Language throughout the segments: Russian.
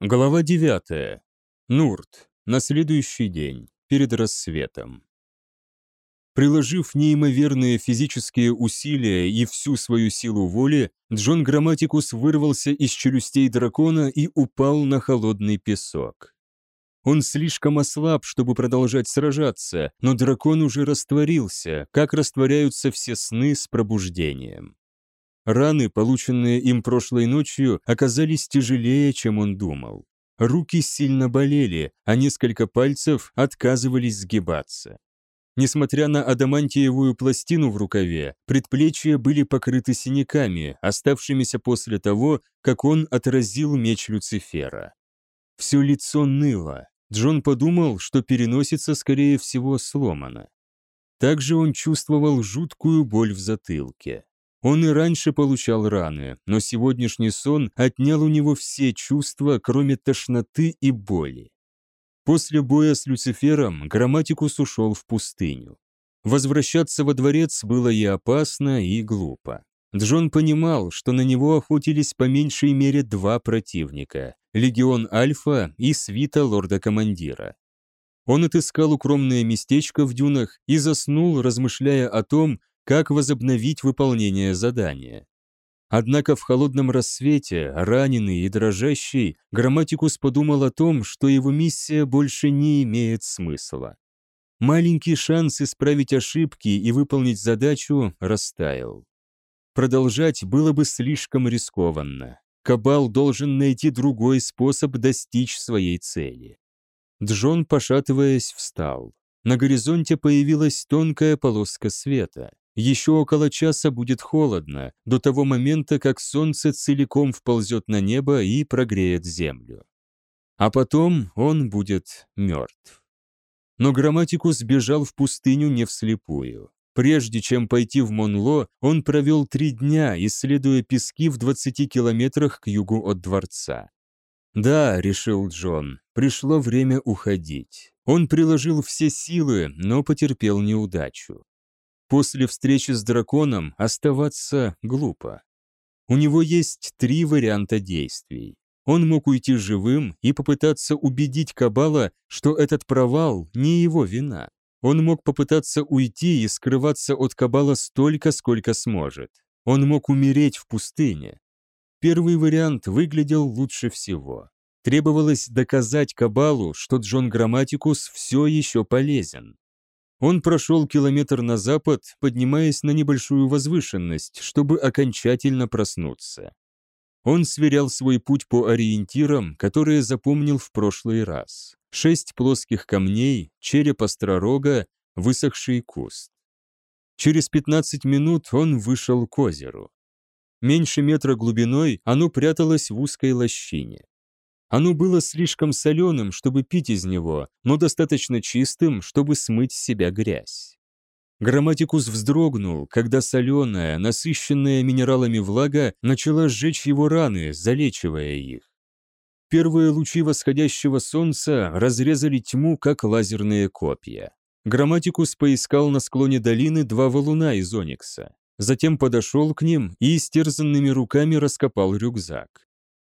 Глава 9. Нурт. На следующий день, перед рассветом. Приложив неимоверные физические усилия и всю свою силу воли, Джон Грамматикус вырвался из челюстей дракона и упал на холодный песок. Он слишком ослаб, чтобы продолжать сражаться, но дракон уже растворился, как растворяются все сны с пробуждением. Раны, полученные им прошлой ночью, оказались тяжелее, чем он думал. Руки сильно болели, а несколько пальцев отказывались сгибаться. Несмотря на адамантиевую пластину в рукаве, предплечья были покрыты синяками, оставшимися после того, как он отразил меч Люцифера. Все лицо ныло. Джон подумал, что переносится, скорее всего, сломано. Также он чувствовал жуткую боль в затылке. Он и раньше получал раны, но сегодняшний сон отнял у него все чувства, кроме тошноты и боли. После боя с Люцифером Грамматикус ушел в пустыню. Возвращаться во дворец было и опасно, и глупо. Джон понимал, что на него охотились по меньшей мере два противника – Легион Альфа и свита лорда-командира. Он отыскал укромное местечко в дюнах и заснул, размышляя о том, как возобновить выполнение задания. Однако в холодном рассвете, раненый и дрожащий, Грамматикус подумал о том, что его миссия больше не имеет смысла. Маленький шанс исправить ошибки и выполнить задачу растаял. Продолжать было бы слишком рискованно. Кабал должен найти другой способ достичь своей цели. Джон, пошатываясь, встал. На горизонте появилась тонкая полоска света. Еще около часа будет холодно, до того момента, как солнце целиком вползет на небо и прогреет землю. А потом он будет мертв. Но Грамматикус бежал в пустыню не вслепую. Прежде чем пойти в Монло, он провел три дня, исследуя пески в 20 километрах к югу от дворца. «Да», — решил Джон, — «пришло время уходить». Он приложил все силы, но потерпел неудачу. После встречи с драконом оставаться глупо. У него есть три варианта действий. Он мог уйти живым и попытаться убедить Кабала, что этот провал не его вина. Он мог попытаться уйти и скрываться от Кабала столько, сколько сможет. Он мог умереть в пустыне. Первый вариант выглядел лучше всего. Требовалось доказать Кабалу, что Джон Грамматикус все еще полезен. Он прошел километр на запад, поднимаясь на небольшую возвышенность, чтобы окончательно проснуться. Он сверял свой путь по ориентирам, которые запомнил в прошлый раз. Шесть плоских камней, череп остророга, высохший куст. Через 15 минут он вышел к озеру. Меньше метра глубиной оно пряталось в узкой лощине. Оно было слишком соленым, чтобы пить из него, но достаточно чистым, чтобы смыть с себя грязь. Грамматикус вздрогнул, когда соленая, насыщенная минералами влага начала сжечь его раны, залечивая их. Первые лучи восходящего солнца разрезали тьму, как лазерные копья. Грамматикус поискал на склоне долины два валуна из оникса. Затем подошел к ним и истерзанными руками раскопал рюкзак.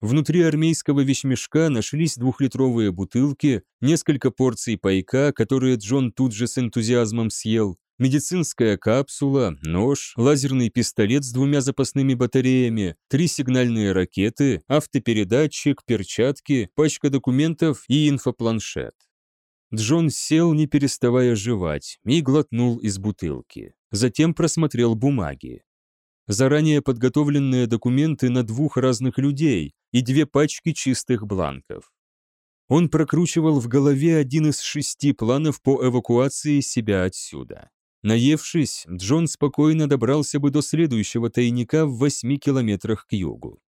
Внутри армейского вещмешка нашлись двухлитровые бутылки, несколько порций пайка, которые Джон тут же с энтузиазмом съел, медицинская капсула, нож, лазерный пистолет с двумя запасными батареями, три сигнальные ракеты, автопередатчик, перчатки, пачка документов и инфопланшет. Джон сел, не переставая жевать, и глотнул из бутылки. Затем просмотрел бумаги заранее подготовленные документы на двух разных людей и две пачки чистых бланков. Он прокручивал в голове один из шести планов по эвакуации себя отсюда. Наевшись, Джон спокойно добрался бы до следующего тайника в восьми километрах к югу.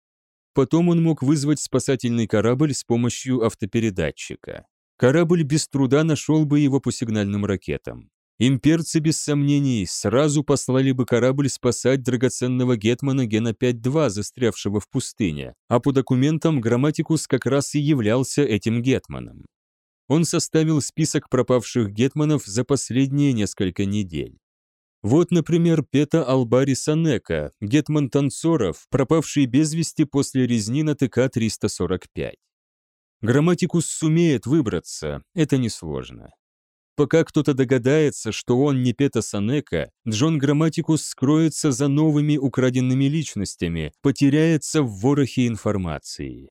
Потом он мог вызвать спасательный корабль с помощью автопередатчика. Корабль без труда нашел бы его по сигнальным ракетам. Имперцы, без сомнений, сразу послали бы корабль спасать драгоценного гетмана Гена-5-2, застрявшего в пустыне, а по документам Грамматикус как раз и являлся этим гетманом. Он составил список пропавших гетманов за последние несколько недель. Вот, например, Пета Албари Санека, гетман танцоров, пропавший без вести после резни на ТК-345. Грамматикус сумеет выбраться, это несложно. Пока кто-то догадается, что он не Пета Санека, Джон Грамматикус скроется за новыми украденными личностями, потеряется в ворохе информации.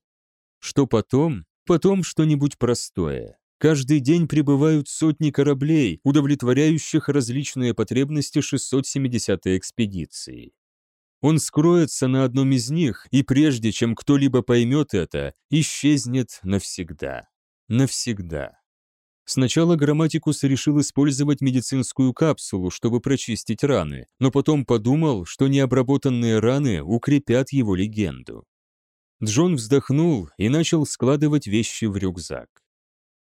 Что потом? Потом что-нибудь простое. Каждый день прибывают сотни кораблей, удовлетворяющих различные потребности 670-й экспедиции. Он скроется на одном из них, и прежде чем кто-либо поймет это, исчезнет навсегда. Навсегда. Сначала Грамматикус решил использовать медицинскую капсулу, чтобы прочистить раны, но потом подумал, что необработанные раны укрепят его легенду. Джон вздохнул и начал складывать вещи в рюкзак.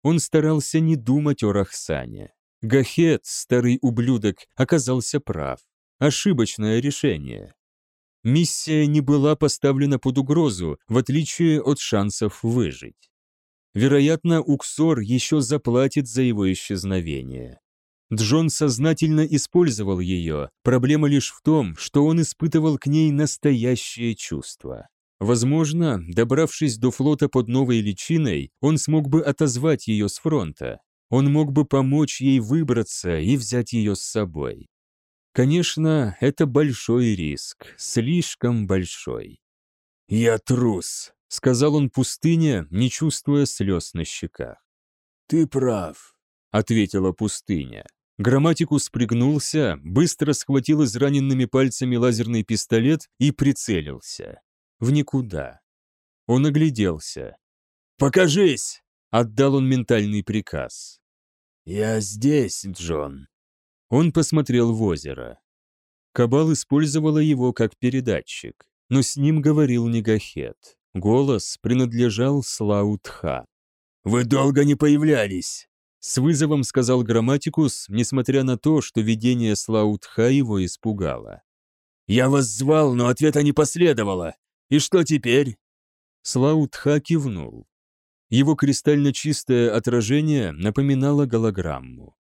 Он старался не думать о Рахсане. Гахет, старый ублюдок, оказался прав. Ошибочное решение. Миссия не была поставлена под угрозу, в отличие от шансов выжить. Вероятно, Уксор еще заплатит за его исчезновение. Джон сознательно использовал ее, проблема лишь в том, что он испытывал к ней настоящее чувство. Возможно, добравшись до флота под новой личиной, он смог бы отозвать ее с фронта. Он мог бы помочь ей выбраться и взять ее с собой. Конечно, это большой риск, слишком большой. «Я трус», — сказал он пустыне, не чувствуя слез на щеках. «Ты прав», — ответила пустыня. Грамматикус пригнулся, быстро схватил израненными пальцами лазерный пистолет и прицелился. В никуда. Он огляделся. «Покажись!» — отдал он ментальный приказ. «Я здесь, Джон». Он посмотрел в озеро. Кабал использовала его как передатчик, но с ним говорил Негахет. Голос принадлежал Слаутха. «Вы долго не появлялись!» С вызовом сказал Грамматикус, несмотря на то, что видение Слаутха его испугало. «Я вас звал, но ответа не последовало. И что теперь?» Слаутха кивнул. Его кристально чистое отражение напоминало голограмму.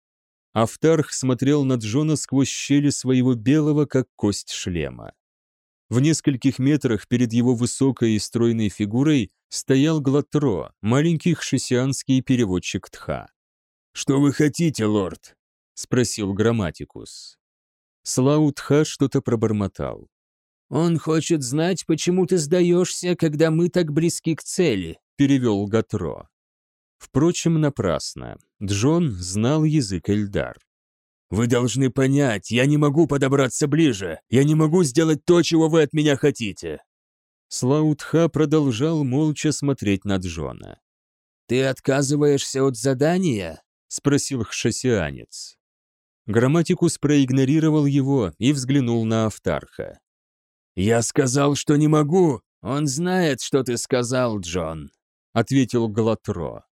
Автарх смотрел на Джона сквозь щели своего белого, как кость шлема. В нескольких метрах перед его высокой и стройной фигурой стоял Глатро, маленький хшисианский переводчик Тха. «Что вы хотите, лорд?» — спросил Грамматикус. Слау Тха что-то пробормотал. «Он хочет знать, почему ты сдаешься, когда мы так близки к цели», — перевел Гатро. Впрочем, напрасно. Джон знал язык Эльдар. Вы должны понять, я не могу подобраться ближе. Я не могу сделать то, чего вы от меня хотите. Слаутха продолжал молча смотреть на Джона. «Ты отказываешься от задания?» — спросил хшасианец. Грамматикус проигнорировал его и взглянул на Автарха. «Я сказал, что не могу!» «Он знает, что ты сказал, Джон», — ответил Галатро.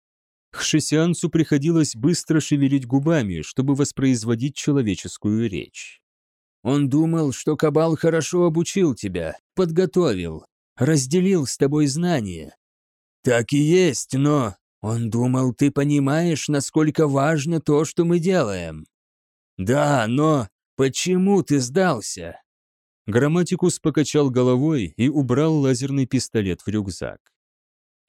Хшесианцу приходилось быстро шевелить губами, чтобы воспроизводить человеческую речь. «Он думал, что Кабал хорошо обучил тебя, подготовил, разделил с тобой знания». «Так и есть, но...» «Он думал, ты понимаешь, насколько важно то, что мы делаем». «Да, но почему ты сдался?» Грамматикус покачал головой и убрал лазерный пистолет в рюкзак.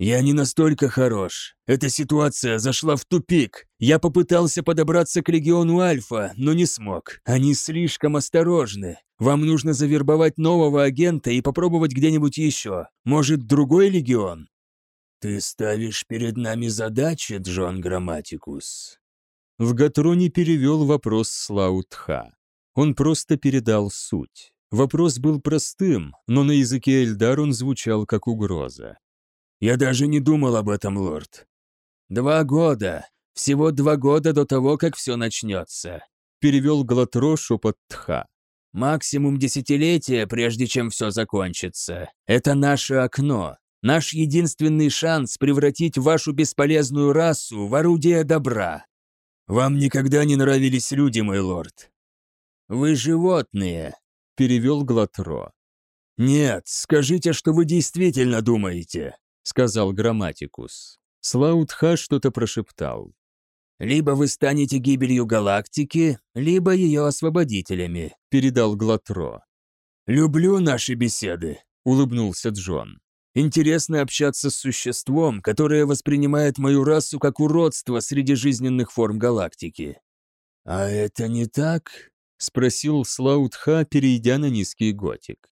«Я не настолько хорош. Эта ситуация зашла в тупик. Я попытался подобраться к легиону Альфа, но не смог. Они слишком осторожны. Вам нужно завербовать нового агента и попробовать где-нибудь еще. Может, другой легион?» «Ты ставишь перед нами задачи, Джон Грамматикус?» В Гатроне перевел вопрос Слаутха. Он просто передал суть. Вопрос был простым, но на языке Эльдар он звучал как угроза. Я даже не думал об этом, лорд. Два года. Всего два года до того, как все начнется. Перевел Глатро шепот Тха. Максимум десятилетия, прежде чем все закончится. Это наше окно. Наш единственный шанс превратить вашу бесполезную расу в орудие добра. Вам никогда не нравились люди, мой лорд. Вы животные, перевел Глатро. Нет, скажите, что вы действительно думаете. — сказал Грамматикус. Слаутха что-то прошептал. «Либо вы станете гибелью галактики, либо ее освободителями», — передал Глатро. «Люблю наши беседы», — улыбнулся Джон. Интересно общаться с существом, которое воспринимает мою расу как уродство среди жизненных форм галактики». «А это не так?» — спросил Слаутха, перейдя на низкий готик.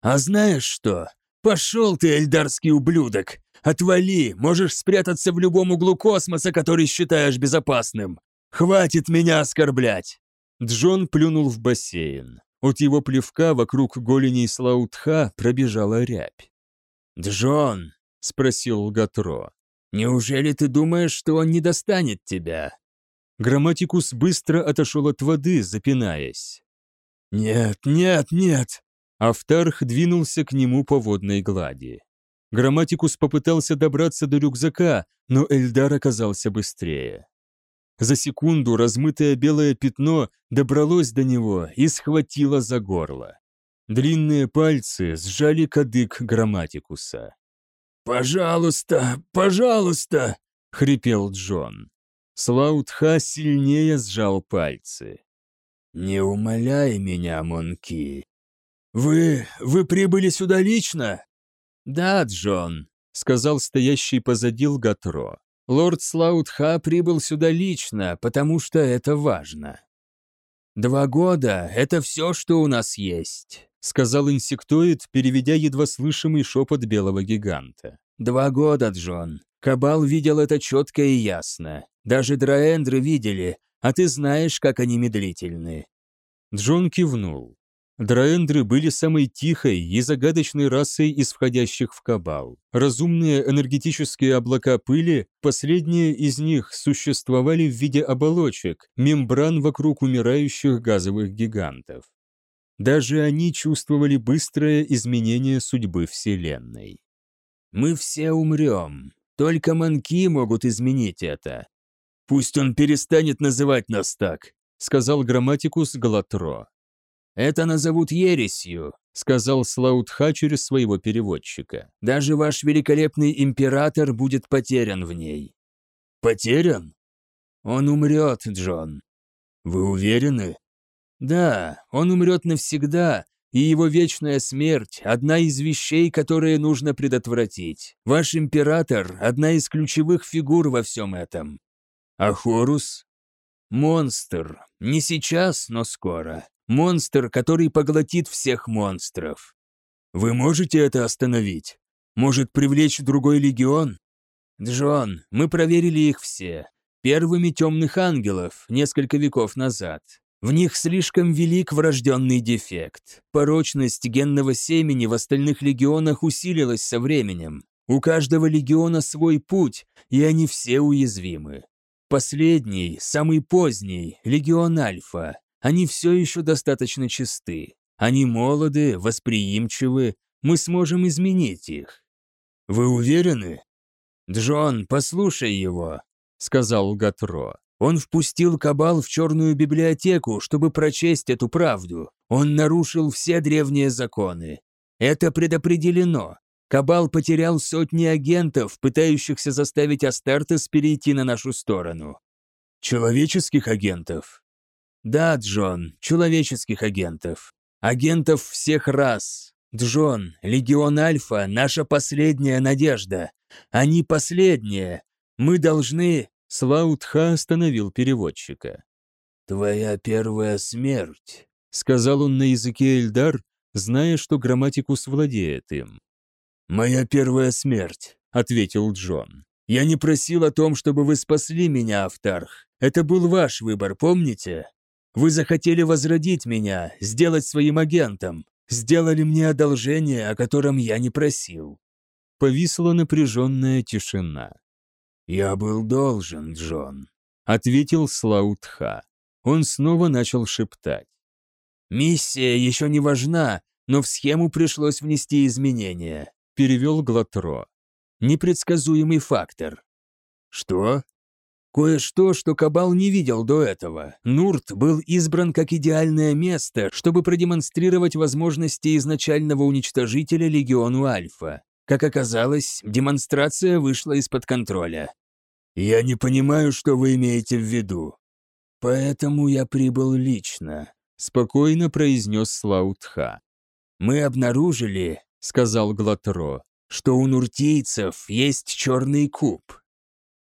«А знаешь что? Пошел ты, эльдарский ублюдок! Отвали, можешь спрятаться в любом углу космоса, который считаешь безопасным. Хватит меня оскорблять!» Джон плюнул в бассейн. От его плевка вокруг голени Слаутха пробежала рябь. «Джон», — спросил Гатро, — «неужели ты думаешь, что он не достанет тебя?» Грамматикус быстро отошел от воды, запинаясь. «Нет, нет, нет!» Автарх двинулся к нему по водной глади. Грамматикус попытался добраться до рюкзака, но Эльдар оказался быстрее. За секунду размытое белое пятно добралось до него и схватило за горло. Длинные пальцы сжали кадык Грамматикуса. «Пожалуйста, пожалуйста!» — хрипел Джон. Слаутха сильнее сжал пальцы. «Не умоляй меня, Монки. Вы... вы прибыли сюда лично?» «Да, Джон», — сказал стоящий позади Лгатро. «Лорд Слаутха прибыл сюда лично, потому что это важно». «Два года — это все, что у нас есть», — сказал инсектоид, переведя едва слышимый шепот белого гиганта. «Два года, Джон. Кабал видел это четко и ясно. Даже драэндры видели, а ты знаешь, как они медлительны». Джон кивнул. Драэндры были самой тихой и загадочной расой из входящих в Кабал. Разумные энергетические облака пыли, последние из них существовали в виде оболочек, мембран вокруг умирающих газовых гигантов. Даже они чувствовали быстрое изменение судьбы Вселенной. «Мы все умрем. Только манки могут изменить это. Пусть он перестанет называть нас так», — сказал грамматикус Галатро. «Это назовут ересью», — сказал Слаутха через своего переводчика. «Даже ваш великолепный император будет потерян в ней». «Потерян?» «Он умрет, Джон». «Вы уверены?» «Да, он умрет навсегда, и его вечная смерть – одна из вещей, которые нужно предотвратить. Ваш император – одна из ключевых фигур во всем этом». «А Хорус?» «Монстр. Не сейчас, но скоро. Монстр, который поглотит всех монстров. Вы можете это остановить? Может, привлечь другой легион? Джон, мы проверили их все. Первыми темных ангелов, несколько веков назад. В них слишком велик врожденный дефект. Порочность генного семени в остальных легионах усилилась со временем. У каждого легиона свой путь, и они все уязвимы. Последний, самый поздний, легион Альфа, они все еще достаточно чисты. Они молоды, восприимчивы, мы сможем изменить их. Вы уверены? Джон, послушай его, сказал Гатро. Он впустил Кабал в черную библиотеку, чтобы прочесть эту правду. Он нарушил все древние законы. Это предопределено. Кабал потерял сотни агентов, пытающихся заставить Астартес перейти на нашу сторону. Человеческих агентов? Да, Джон, человеческих агентов. Агентов всех рас. Джон, Легион Альфа – наша последняя надежда. Они последние. Мы должны... Слаутха остановил переводчика. «Твоя первая смерть», — сказал он на языке Эльдар, зная, что грамматикус владеет им. «Моя первая смерть», — ответил Джон. «Я не просил о том, чтобы вы спасли меня, Автарх. Это был ваш выбор, помните? Вы захотели возродить меня, сделать своим агентом, сделали мне одолжение, о котором я не просил». Повисла напряженная тишина. «Я был должен, Джон», — ответил Слаутха. Он снова начал шептать. «Миссия еще не важна, но в схему пришлось внести изменения», — перевел Глатро. «Непредсказуемый фактор». «Что?» Кое-что, что Кабал не видел до этого. Нурт был избран как идеальное место, чтобы продемонстрировать возможности изначального уничтожителя Легиону Альфа. Как оказалось, демонстрация вышла из-под контроля. «Я не понимаю, что вы имеете в виду». «Поэтому я прибыл лично», — спокойно произнес Слаутха. «Мы обнаружили», — сказал Глатро, что у нуртийцев есть черный куб.